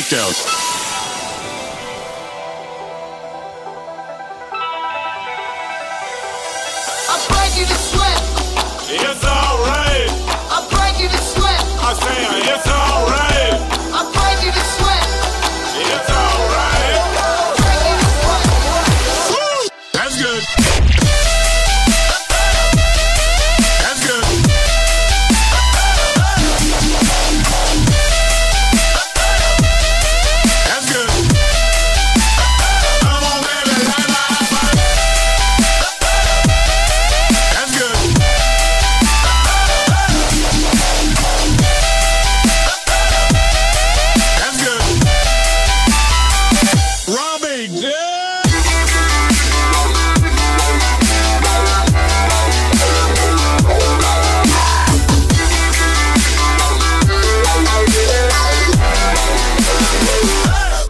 Shakedown. I'm breaking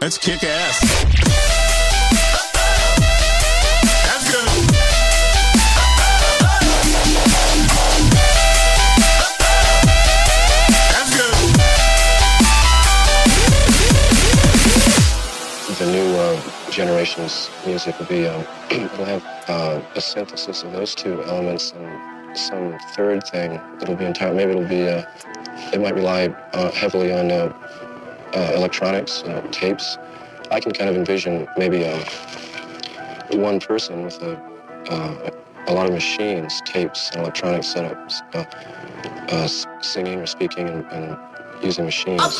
Let's kick ass. The new uh, generation's music will be um, it'll have uh, a synthesis of those two elements and some third thing that'll be entire maybe it'll be uh, it might rely uh, heavily on uh, electronics uh, tapes. I can kind of envision maybe uh, one person with a, uh, a lot of machines tapes and electronic setups uh, uh, singing or speaking and, and using machines